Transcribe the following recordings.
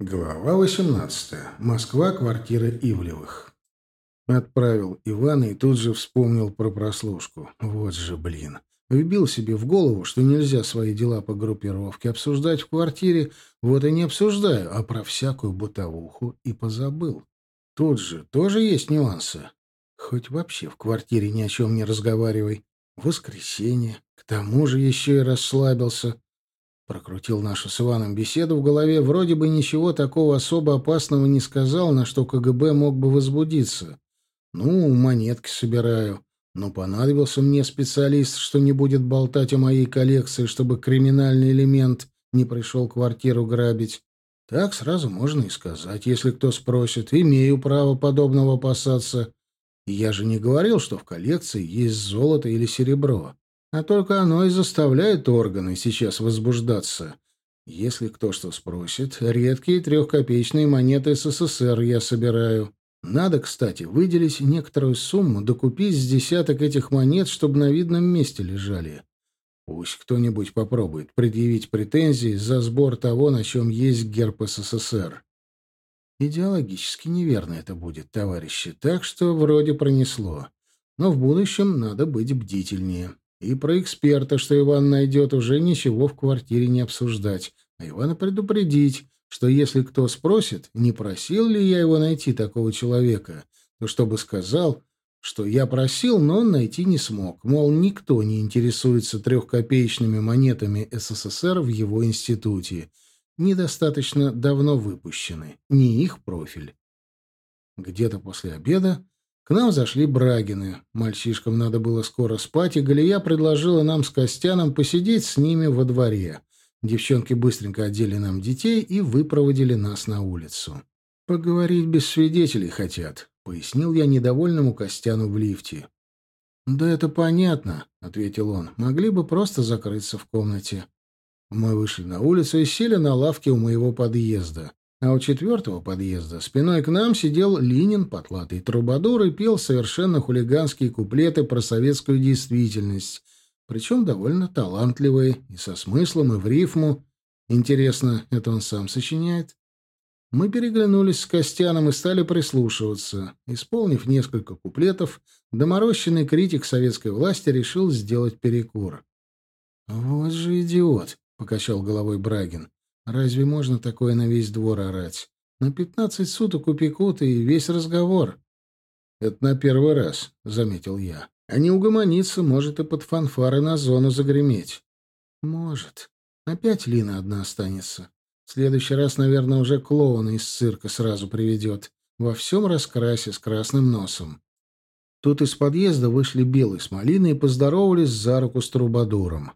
Глава 18. Москва, квартира Ивлевых. Отправил Ивана и тут же вспомнил про прослушку. Вот же, блин. Вбил себе в голову, что нельзя свои дела по группировке обсуждать в квартире, вот и не обсуждаю, а про всякую бытовуху и позабыл. Тут же тоже есть нюансы. Хоть вообще в квартире ни о чем не разговаривай. Воскресенье. К тому же еще и расслабился. Прокрутил нашу с Иваном беседу в голове. Вроде бы ничего такого особо опасного не сказал, на что КГБ мог бы возбудиться. Ну, монетки собираю. Но понадобился мне специалист, что не будет болтать о моей коллекции, чтобы криминальный элемент не пришел квартиру грабить. Так сразу можно и сказать, если кто спросит. Имею право подобного опасаться. Я же не говорил, что в коллекции есть золото или серебро. А только оно и заставляет органы сейчас возбуждаться. Если кто что спросит, редкие трехкопеечные монеты СССР я собираю. Надо, кстати, выделить некоторую сумму, докупить с десяток этих монет, чтобы на видном месте лежали. Пусть кто-нибудь попробует предъявить претензии за сбор того, на чем есть герб СССР. Идеологически неверно это будет, товарищи, так что вроде пронесло. Но в будущем надо быть бдительнее. И про эксперта, что Иван найдет, уже ничего в квартире не обсуждать, а Ивана предупредить, что если кто спросит, не просил ли я его найти такого человека, то чтобы сказал, что я просил, но он найти не смог, мол, никто не интересуется трехкопеечными монетами СССР в его институте, недостаточно давно выпущены, не их профиль. Где-то после обеда к нам зашли Брагины. Мальчишкам надо было скоро спать, и Галия предложила нам с Костяном посидеть с ними во дворе. Девчонки быстренько одели нам детей и выпроводили нас на улицу. «Поговорить без свидетелей хотят», — пояснил я недовольному Костяну в лифте. «Да это понятно», — ответил он. «Могли бы просто закрыться в комнате». Мы вышли на улицу и сели на лавке у моего подъезда. А у четвертого подъезда спиной к нам сидел Линин, потлатый трубадур, и пел совершенно хулиганские куплеты про советскую действительность, причем довольно талантливые, и со смыслом, и в рифму. Интересно, это он сам сочиняет? Мы переглянулись с Костяном и стали прислушиваться. Исполнив несколько куплетов, доморощенный критик советской власти решил сделать перекур. «Вот же идиот!» — покачал головой Брагин. Разве можно такое на весь двор орать? На пятнадцать суток упекут, и весь разговор. — Это на первый раз, — заметил я. — А не угомониться, может и под фанфары на зону загреметь. — Может. Опять Лина одна останется. В следующий раз, наверное, уже клоуна из цирка сразу приведет. Во всем раскрасе с красным носом. Тут из подъезда вышли Белый с Малиной и поздоровались за руку с Трубадуром.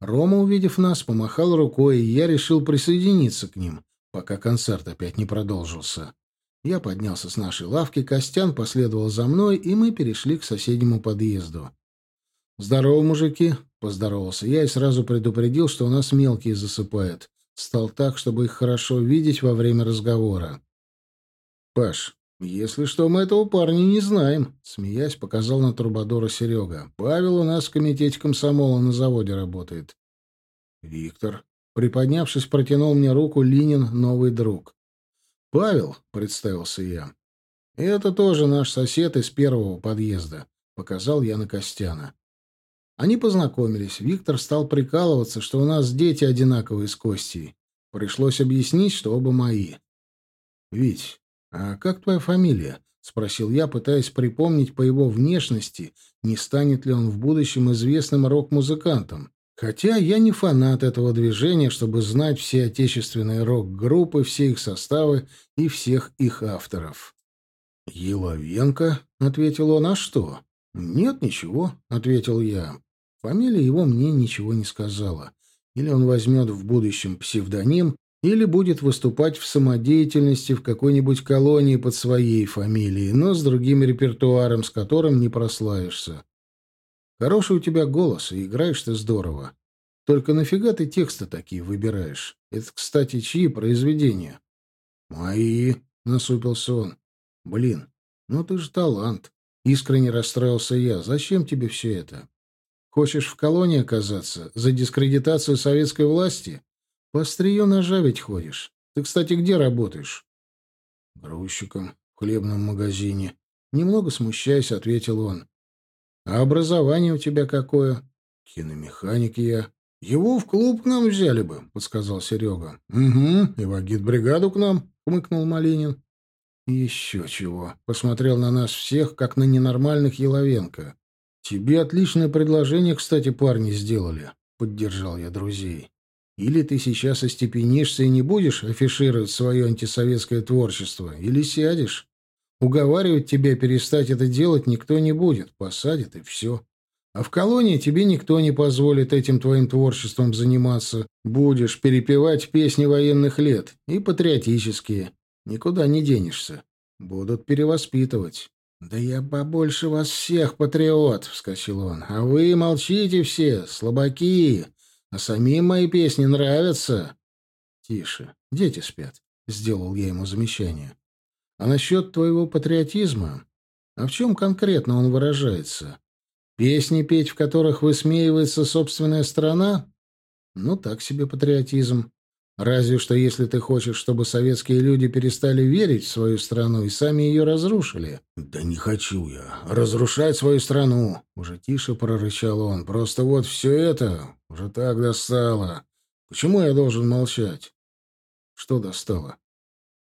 Рома, увидев нас, помахал рукой, и я решил присоединиться к ним, пока концерт опять не продолжился. Я поднялся с нашей лавки, Костян последовал за мной, и мы перешли к соседнему подъезду. «Здорово, мужики!» — поздоровался я и сразу предупредил, что у нас мелкие засыпают. Стал так, чтобы их хорошо видеть во время разговора. «Паш, если что, мы этого парня не знаем», — смеясь, показал на Трубадора Серега. «Павел у нас в комитете комсомола на заводе работает». «Виктор», приподнявшись, протянул мне руку Линин, новый друг. «Павел», — представился я. «Это тоже наш сосед из первого подъезда», — показал я на Костяна. Они познакомились. Виктор стал прикалываться, что у нас дети одинаковые с Костей. Пришлось объяснить, что оба мои. «Вить, «А как твоя фамилия?» — спросил я, пытаясь припомнить по его внешности, не станет ли он в будущем известным рок-музыкантом. Хотя я не фанат этого движения, чтобы знать все отечественные рок-группы, все их составы и всех их авторов. «Еловенко», — ответил он, — «а что?» «Нет, ничего», — ответил я. Фамилия его мне ничего не сказала. Или он возьмет в будущем псевдоним, или будет выступать в самодеятельности в какой-нибудь колонии под своей фамилией, но с другим репертуаром, с которым не прославишься. Хороший у тебя голос, и играешь ты здорово. Только нафига ты тексты такие выбираешь? Это, кстати, чьи произведения? Мои, насупился он. Блин, ну ты же талант. Искренне расстроился я. Зачем тебе все это? Хочешь в колонии оказаться? За дискредитацию советской власти? По острию ножа ведь ходишь. Ты кстати, где работаешь? Грузчиком в хлебном магазине. Немного смущаясь, ответил он. А образование у тебя какое? Киномеханик я. Его в клуб к нам взяли бы, подсказал Серега. Угу, и в агитбригаду к нам, хмыкнул Малинин. Еще чего. Посмотрел на нас всех, как на ненормальных Еловенко. Тебе отличное предложение, кстати, парни сделали, поддержал я друзей. Или ты сейчас остепенишься и не будешь афишировать свое антисоветское творчество, или сядешь. Уговаривать тебя перестать это делать никто не будет, посадят и все. А в колонии тебе никто не позволит этим твоим творчеством заниматься. Будешь перепевать песни военных лет и патриотические. Никуда не денешься. Будут перевоспитывать. «Да я побольше вас всех, патриот!» — вскочил он. «А вы молчите все, слабаки! А самим мои песни нравятся!» «Тише, дети спят», — сделал я ему замечание. «А насчет твоего патриотизма? А в чем конкретно он выражается? Песни петь, в которых высмеивается собственная страна? Ну, так себе патриотизм. Разве что если ты хочешь, чтобы советские люди перестали верить в свою страну и сами ее разрушили. Да не хочу я разрушать свою страну, уже тише прорычал он. Просто вот все это уже так достало. Почему я должен молчать? Что достало?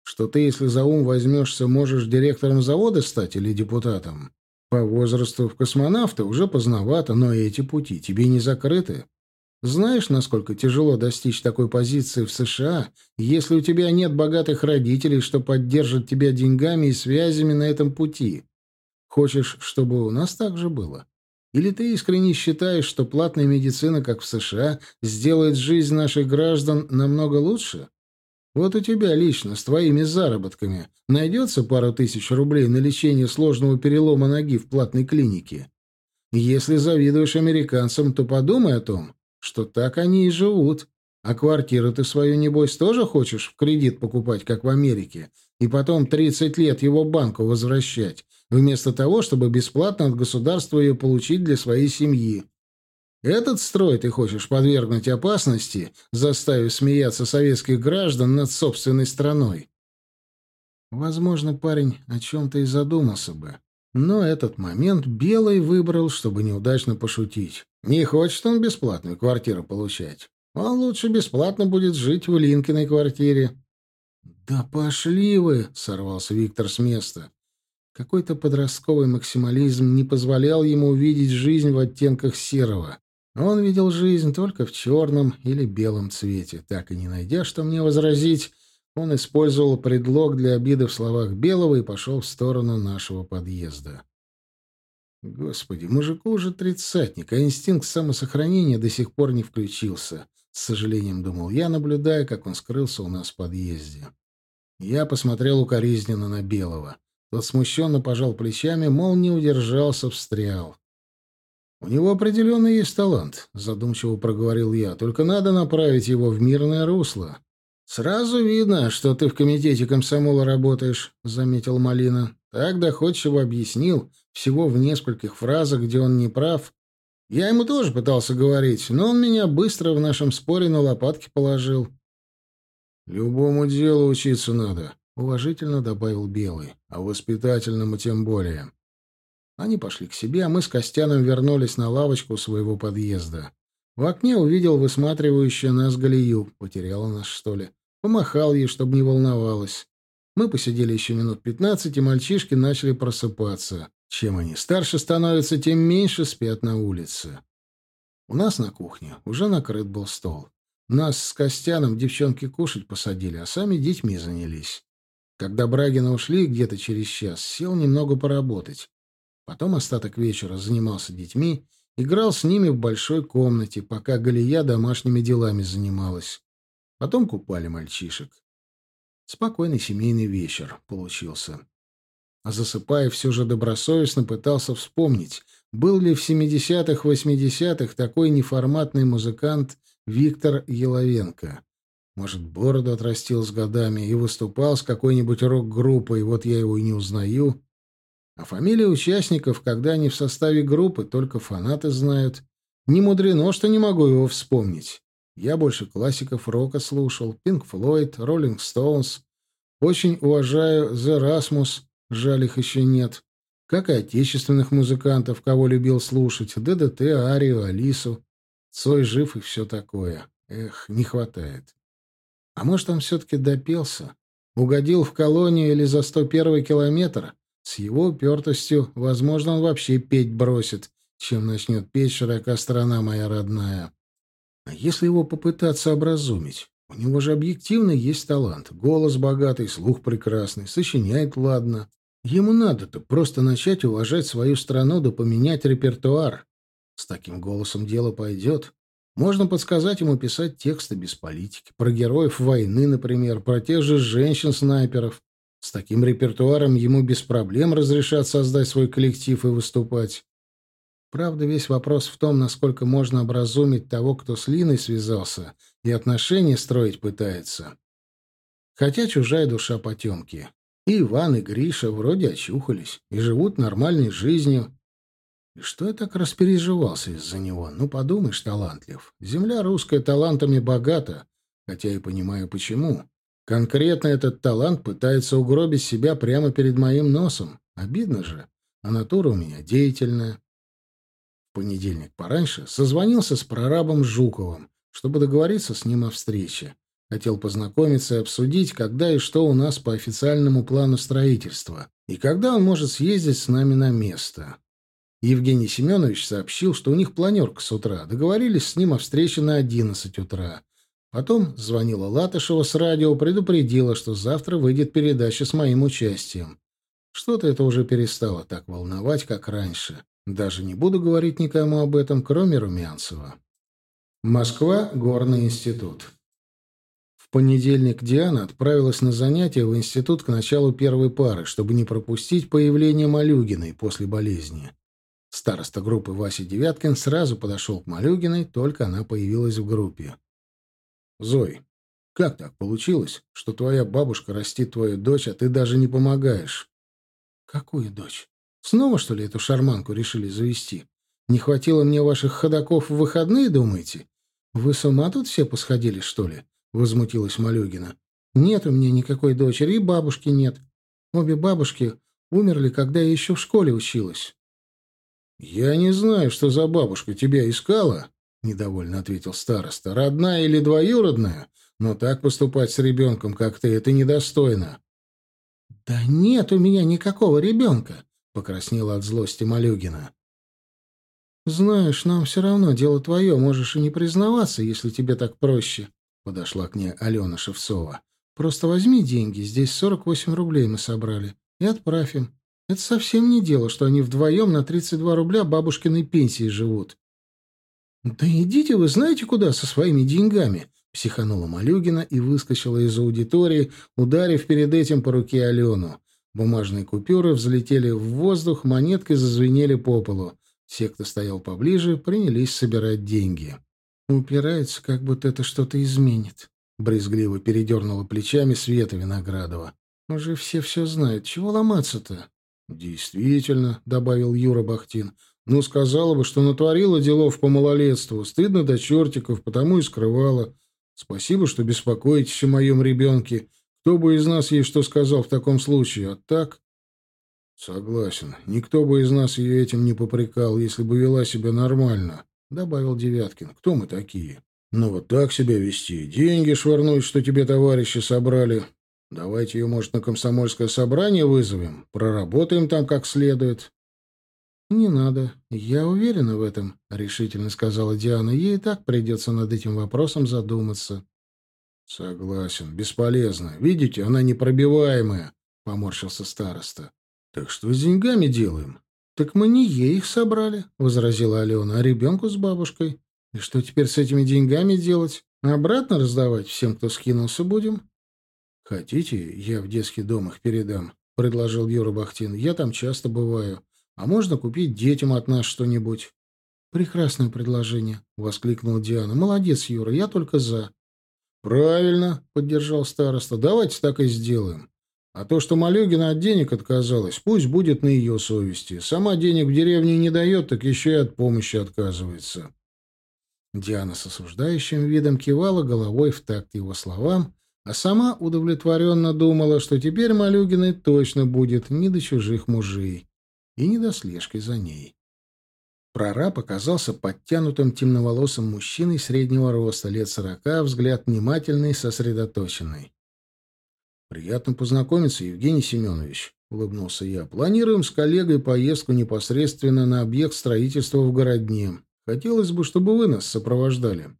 Что ты, если за ум возьмешься, можешь директором завода стать или депутатом? По возрасту в космонавта уже поздновато, но эти пути тебе не закрыты. Знаешь, насколько тяжело достичь такой позиции в США, если у тебя нет богатых родителей, что поддержат тебя деньгами и связями на этом пути? Хочешь, чтобы у нас так же было? Или ты искренне считаешь, что платная медицина, как в США, сделает жизнь наших граждан намного лучше? Вот у тебя лично, с твоими заработками, найдется пару тысяч рублей на лечение сложного перелома ноги в платной клинике? Если завидуешь американцам, то подумай о том, что так они и живут. А квартиру ты свою, небось, тоже хочешь в кредит покупать, как в Америке, и потом 30 лет его банку возвращать, вместо того, чтобы бесплатно от государства ее получить для своей семьи. Этот строй ты хочешь подвергнуть опасности, заставив смеяться советских граждан над собственной страной? Возможно, парень о чем-то и задумался бы. Но этот момент Белый выбрал, чтобы неудачно пошутить. Не хочет он бесплатную квартиру получать. Он лучше бесплатно будет жить в Линкиной квартире. «Да пошли вы!» — сорвался Виктор с места. Какой-то подростковый максимализм не позволял ему увидеть жизнь в оттенках серого. Он видел жизнь только в черном или белом цвете. Так и не найдя, что мне возразить, он использовал предлог для обиды в словах Белого и пошел в сторону нашего подъезда. Господи, мужику уже тридцатник, а инстинкт самосохранения до сих пор не включился. С сожалением думал я, наблюдая, как он скрылся у нас в подъезде. Я посмотрел укоризненно на Белого. Тот смущенно пожал плечами, мол, не удержался, встрял. «У него определенно есть талант», — задумчиво проговорил я. «Только надо направить его в мирное русло. «Сразу видно, что ты в комитете комсомола работаешь», — заметил Малина. Так доходчиво объяснил, всего в нескольких фразах, где он не прав. Я ему тоже пытался говорить, но он меня быстро в нашем споре на лопатки положил. «Любому делу учиться надо», — уважительно добавил Белый, а воспитательному тем более. Они пошли к себе, а мы с Костяном вернулись на лавочку своего подъезда. В окне увидел высматривающую нас Галию. Потеряла нас, что ли? Помахал ей, чтобы не волновалась. Мы посидели еще минут пятнадцать, и мальчишки начали просыпаться. Чем они старше становятся, тем меньше спят на улице. У нас на кухне уже накрыт был стол. Нас с Костяном девчонки кушать посадили, а сами детьми занялись. Когда Брагина ушли где-то через час, сел немного поработать. Потом остаток вечера занимался детьми, играл с ними в большой комнате, пока Галия домашними делами занималась. Потом купали мальчишек. Спокойный семейный вечер получился. А засыпая, все же добросовестно пытался вспомнить, был ли в 70-х, 80-х такой неформатный музыкант Виктор Еловенко. Может, бороду отрастил с годами и выступал с какой-нибудь рок-группой, вот я его и не узнаю. А фамилии участников, когда они в составе группы, только фанаты знают. Не мудрено, что не могу его вспомнить. Я больше классиков рока слушал, Pink Floyd, Rolling Stones. Очень уважаю The Rasmus, жаль их еще нет. Как и отечественных музыкантов, кого любил слушать, ДДТ, Арию, Алису. Цой жив и все такое. Эх, не хватает. А может, он все-таки допелся? Угодил в колонию или за 101 километр? С его упертостью, возможно, он вообще петь бросит, чем начнет петь широка страна моя родная. А если его попытаться образумить? У него же объективно есть талант. Голос богатый, слух прекрасный, сочиняет ладно. Ему надо-то просто начать уважать свою страну да поменять репертуар. С таким голосом дело пойдет. Можно подсказать ему писать тексты без политики. Про героев войны, например, про тех же женщин-снайперов. С таким репертуаром ему без проблем разрешат создать свой коллектив и выступать. Правда, весь вопрос в том, насколько можно образумить того, кто с Линой связался и отношения строить пытается. Хотя чужая душа потемки. И Иван, и Гриша вроде очухались и живут нормальной жизнью. И что я так распереживался из-за него? Ну, подумаешь, талантлив. Земля русская талантами богата, хотя и понимаю, почему. Конкретно этот талант пытается угробить себя прямо перед моим носом. Обидно же. А натура у меня деятельная. В понедельник пораньше созвонился с прорабом Жуковым, чтобы договориться с ним о встрече. Хотел познакомиться и обсудить, когда и что у нас по официальному плану строительства, и когда он может съездить с нами на место. Евгений Семенович сообщил, что у них планерка с утра. Договорились с ним о встрече на 11 утра. Потом звонила Латышева с радио, предупредила, что завтра выйдет передача с моим участием. Что-то это уже перестало так волновать, как раньше. Даже не буду говорить никому об этом, кроме Румянцева. Москва, Горный институт. В понедельник Диана отправилась на занятия в институт к началу первой пары, чтобы не пропустить появление Малюгиной после болезни. Староста группы Вася Девяткин сразу подошел к Малюгиной, только она появилась в группе. «Зой, как так получилось, что твоя бабушка растит твою дочь, а ты даже не помогаешь?» «Какую дочь? Снова, что ли, эту шарманку решили завести? Не хватило мне ваших ходаков в выходные, думаете? Вы с ума тут все посходили, что ли?» — возмутилась Малюгина. «Нет у меня никакой дочери, и бабушки нет. Обе бабушки умерли, когда я еще в школе училась». «Я не знаю, что за бабушка тебя искала», — недовольно ответил староста. «Родная или двоюродная? Но так поступать с ребенком, как ты, это недостойно». «Да нет у меня никакого ребенка», — покраснела от злости Малюгина. «Знаешь, нам все равно дело твое, можешь и не признаваться, если тебе так проще», — подошла к ней Алена Шевцова. «Просто возьми деньги, здесь сорок восемь рублей мы собрали, и отправь им. Это совсем не дело, что они вдвоем на 32 рубля бабушкиной пенсии живут. «Да идите вы знаете куда со своими деньгами!» — психанула Малюгина и выскочила из аудитории, ударив перед этим по руке Алену. Бумажные купюры взлетели в воздух, монеткой зазвенели по полу. Все, кто стоял поближе, принялись собирать деньги. «Упирается, как будто это что-то изменит», — брезгливо передернула плечами Света Виноградова. «Уже все все знают. Чего ломаться-то?» «Действительно», — добавил Юра Бахтин, — «ну, сказала бы, что натворила делов по малолетству. Стыдно до чертиков, потому и скрывала. Спасибо, что беспокоитесь о моем ребенке. Кто бы из нас ей что сказал в таком случае, а так...» «Согласен. Никто бы из нас ее этим не попрекал, если бы вела себя нормально», — добавил Девяткин. «Кто мы такие?» «Ну вот так себя вести, деньги швырнуть, что тебе товарищи собрали, Давайте ее, может, на комсомольское собрание вызовем, проработаем там как следует. — Не надо. Я уверена в этом, — решительно сказала Диана. Ей и так придется над этим вопросом задуматься. — Согласен. Бесполезно. Видите, она непробиваемая, — поморщился староста. — Так что с деньгами делаем? — Так мы не ей их собрали, — возразила Алена, — а ребенку с бабушкой. И что теперь с этими деньгами делать? Обратно раздавать всем, кто скинулся, будем? «Хотите, я в детский дом их передам?» — предложил Юра Бахтин. «Я там часто бываю. А можно купить детям от нас что-нибудь?» «Прекрасное предложение», — воскликнула Диана. «Молодец, Юра, я только за». «Правильно», — поддержал староста. «Давайте так и сделаем. А то, что Малюгина от денег отказалась, пусть будет на ее совести. Сама денег в деревне не дает, так еще и от помощи отказывается». Диана с осуждающим видом кивала головой в такт его словам, а сама удовлетворенно думала, что теперь Малюгиной точно будет не до чужих мужей и не до слежки за ней. Прораб оказался подтянутым темноволосым мужчиной среднего роста, лет сорока, взгляд внимательный, сосредоточенный. «Приятно познакомиться, Евгений Семенович», — улыбнулся я. «Планируем с коллегой поездку непосредственно на объект строительства в Городне. Хотелось бы, чтобы вы нас сопровождали.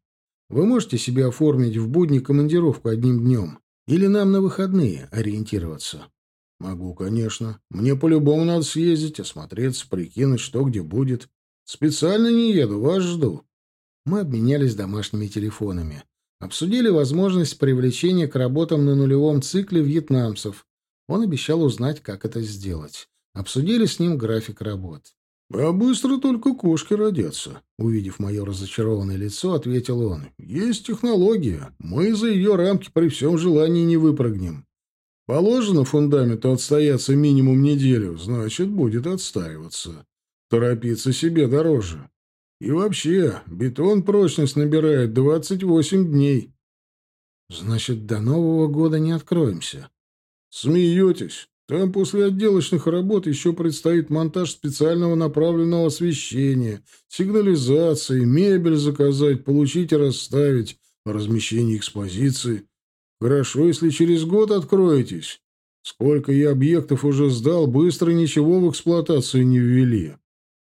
Вы можете себе оформить в будни командировку одним днем? Или нам на выходные ориентироваться?» «Могу, конечно. Мне по-любому надо съездить, осмотреться, прикинуть, что где будет. Специально не еду, вас жду. Мы обменялись домашними телефонами. Обсудили возможность привлечения к работам на нулевом цикле вьетнамцев. Он обещал узнать, как это сделать. Обсудили с ним график работ. «А быстро только кошки родятся», — увидев мое разочарованное лицо, ответил он. «Есть технология. Мы за ее рамки при всем желании не выпрыгнем. Положено фундаменту отстояться минимум неделю, значит, будет отстаиваться. Торопиться себе дороже. И вообще, бетон прочность набирает 28 дней. Значит, до Нового года не откроемся. Смеетесь? Там после отделочных работ еще предстоит монтаж специального направленного освещения, сигнализации, мебель заказать, получить и расставить, размещение экспозиции. Хорошо, если через год откроетесь. Сколько я объектов уже сдал, быстро ничего в эксплуатацию не ввели.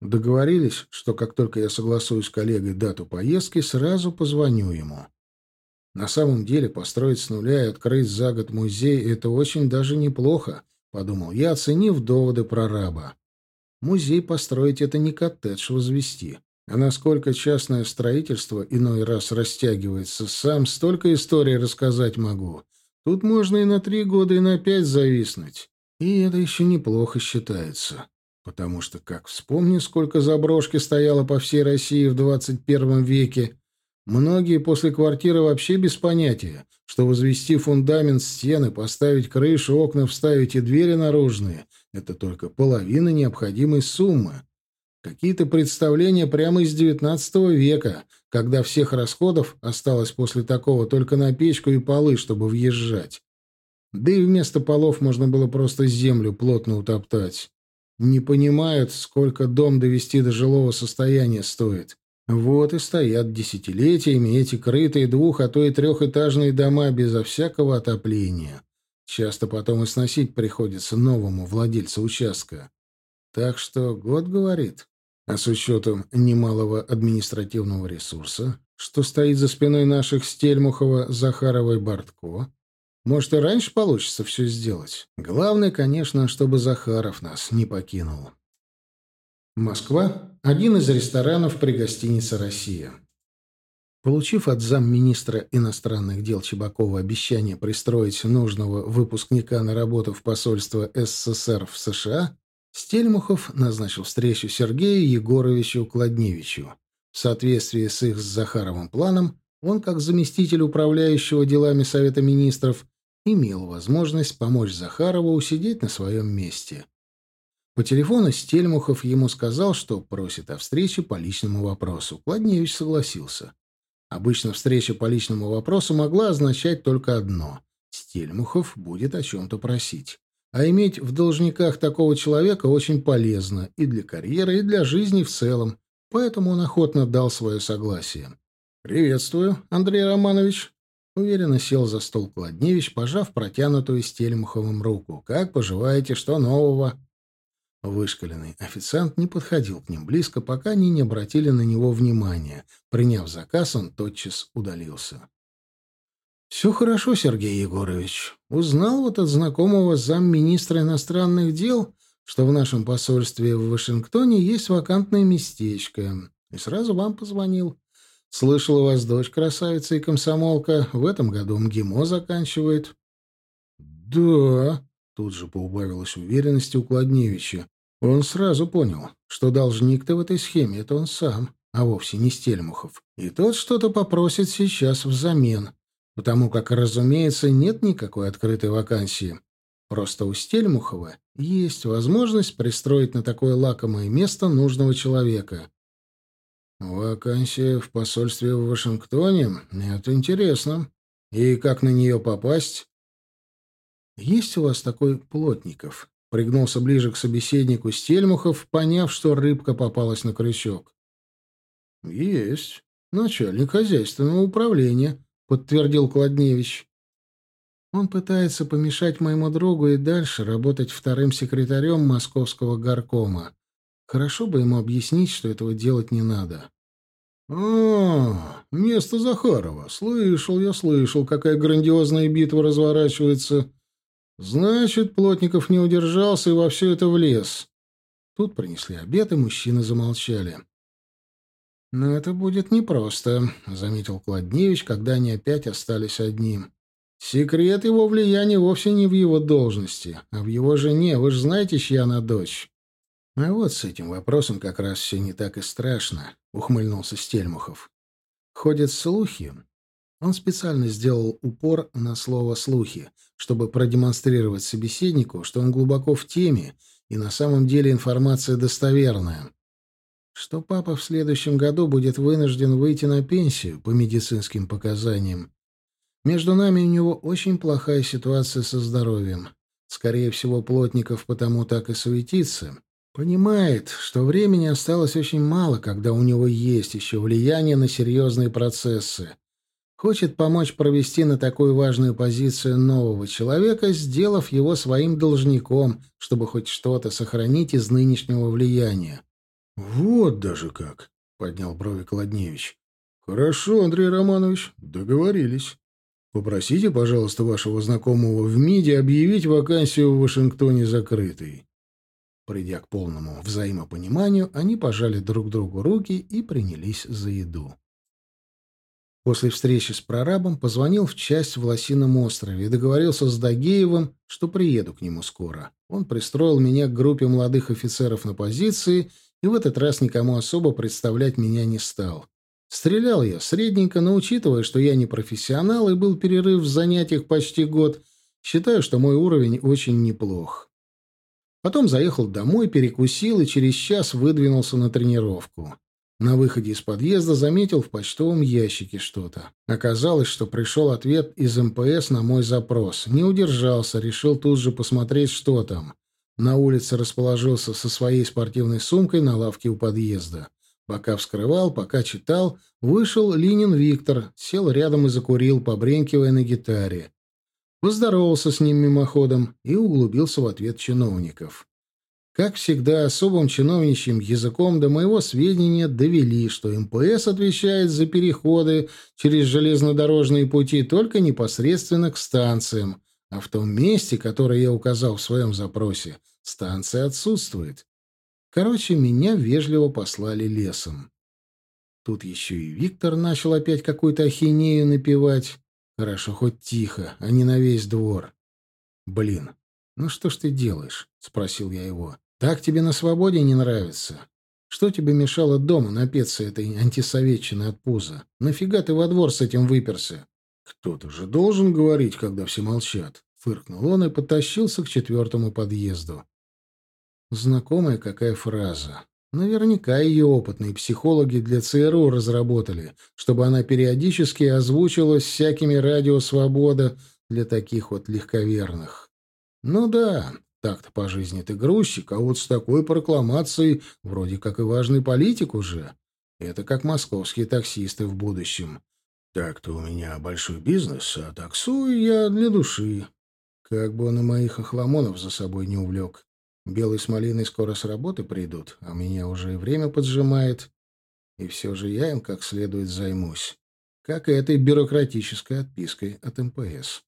Договорились, что как только я согласую с коллегой дату поездки, сразу позвоню ему. На самом деле, построить с нуля и открыть за год музей — это очень даже неплохо, — подумал я, оценив доводы прораба. Музей построить — это не коттедж возвести. А насколько частное строительство иной раз растягивается, сам столько историй рассказать могу. Тут можно и на три года, и на пять зависнуть. И это еще неплохо считается. Потому что, как вспомню, сколько заброшки стояло по всей России в 21 веке, многие после квартиры вообще без понятия, что возвести фундамент, стены, поставить крышу, окна вставить и двери наружные — это только половина необходимой суммы. Какие-то представления прямо из XIX века, когда всех расходов осталось после такого только на печку и полы, чтобы въезжать. Да и вместо полов можно было просто землю плотно утоптать. Не понимают, сколько дом довести до жилого состояния стоит. Вот и стоят десятилетиями эти крытые двух, а то и трехэтажные дома безо всякого отопления. Часто потом и сносить приходится новому владельцу участка. Так что год, говорит. А с учетом немалого административного ресурса, что стоит за спиной наших Стельмухова, Захарова и Бортко, может, и раньше получится все сделать. Главное, конечно, чтобы Захаров нас не покинул. Москва. Один из ресторанов при гостинице «Россия». Получив от замминистра иностранных дел Чебакова обещание пристроить нужного выпускника на работу в посольство СССР в США, Стельмухов назначил встречу Сергею Егоровичу Кладневичу. В соответствии с их с Захаровым планом, он, как заместитель управляющего делами Совета министров, имел возможность помочь Захарову усидеть на своем месте. По телефону Стельмухов ему сказал, что просит о встрече по личному вопросу. Кладневич согласился. Обычно встреча по личному вопросу могла означать только одно — Стельмухов будет о чем-то просить. А иметь в должниках такого человека очень полезно и для карьеры, и для жизни в целом, поэтому он охотно дал свое согласие. «Приветствую, Андрей Романович», Уверенно сел за стол Кладневич, пожав протянутую Стельмуховым руку. «Как поживаете? Что нового?» Вышкаленный официант не подходил к ним близко, пока они не обратили на него внимания. Приняв заказ, он тотчас удалился. «Все хорошо, Сергей Егорович. Узнал вот от знакомого замминистра иностранных дел, что в нашем посольстве в Вашингтоне есть вакантное местечко, и сразу вам позвонил. Слышал, у вас дочь красавица и комсомолка. В этом году МГИМО заканчивает. Да, тут же поубавилась уверенности у Кладневича. Он сразу понял, что должник-то в этой схеме — это он сам, а вовсе не Стельмухов. И тот что-то попросит сейчас взамен, потому как, разумеется, нет никакой открытой вакансии. Просто у Стельмухова есть возможность пристроить на такое лакомое место нужного человека. Вакансия в посольстве в Вашингтоне? Это интересно. И как на нее попасть? Есть у вас такой Плотников? Пригнулся ближе к собеседнику Стельмухов, поняв, что рыбка попалась на крючок. Есть. Начальник хозяйственного управления, подтвердил Кладневич. Он пытается помешать моему другу и дальше работать вторым секретарем московского горкома. Хорошо бы ему объяснить, что этого делать не надо. «А, место Захарова. Слышал я, слышал, какая грандиозная битва разворачивается. Значит, Плотников не удержался и во все это влез». Тут принесли обед, и мужчины замолчали. «Но это будет непросто», — заметил Кладневич, когда они опять остались одним. Секрет его влияния вовсе не в его должности, а в его жене. Вы же знаете, чья она дочь. А вот с этим вопросом как раз все не так и страшно, ухмыльнулся Стельмухов. Ходят слухи. Он специально сделал упор на слово «слухи», чтобы продемонстрировать собеседнику, что он глубоко в теме, и на самом деле информация достоверная. Что папа в следующем году будет вынужден выйти на пенсию по медицинским показаниям, между нами у него очень плохая ситуация со здоровьем. Скорее всего, Плотников потому так и суетится. Понимает, что времени осталось очень мало, когда у него есть еще влияние на серьезные процессы. Хочет помочь провести на такую важную позицию нового человека, сделав его своим должником, чтобы хоть что-то сохранить из нынешнего влияния. «Вот даже как!» — поднял брови Кладневич. «Хорошо, Андрей Романович, договорились. Попросите, пожалуйста, вашего знакомого в МИДе объявить вакансию в Вашингтоне закрытой. Придя к полному взаимопониманию, они пожали друг другу руки и принялись за еду. После встречи с прорабом позвонил в часть в Лосином острове и договорился с Дагеевым, что приеду к нему скоро. Он пристроил меня к группе молодых офицеров на позиции и в этот раз никому особо представлять меня не стал. Стрелял я средненько, но учитывая, что я не профессионал и был перерыв в занятиях почти год, считаю, что мой уровень очень неплох. Потом заехал домой, перекусил и через час выдвинулся на тренировку. На выходе из подъезда заметил в почтовом ящике что-то. Оказалось, что пришел ответ из МПС на мой запрос. Не удержался, решил тут же посмотреть, что там. На улице расположился со своей спортивной сумкой на лавке у подъезда. Пока вскрывал, пока читал, вышел Линин Виктор, сел рядом и закурил, побренкивая на гитаре. Поздоровался с ним мимоходом и углубился в ответ чиновников. Как всегда, особым чиновничьим языком до моего сведения довели, что МПС отвечает за переходы через железнодорожные пути только непосредственно к станциям, а в том месте, которое я указал в своем запросе, станция отсутствует. Короче, меня вежливо послали лесом. Тут еще и Виктор начал опять какую-то ахинею напевать. Хорошо, хоть тихо, а не на весь двор. «Блин, ну что ж ты делаешь?» — спросил я его. «Так тебе на свободе не нравится? Что тебе мешало дома напеться этой антисоветчины от пуза? Нафига ты во двор с этим выперся?» «Кто-то же должен говорить, когда все молчат», — фыркнул он и потащился к четвертому подъезду. Знакомая какая фраза. Наверняка ее опытные психологи для ЦРУ разработали, чтобы она периодически озвучивалась всякими радио «Свобода» для таких вот легковерных. Ну да, так-то по жизни ты грузчик, а вот с такой прокламацией вроде как и важный политик уже. Это как московские таксисты в будущем. Так-то у меня большой бизнес, а таксую я для души. Как бы он и моих охламонов за собой не увлек. Белый с малиной скоро с работы придут, а меня уже и время поджимает. И все же я им как следует займусь. Как и этой бюрократической отпиской от МПС.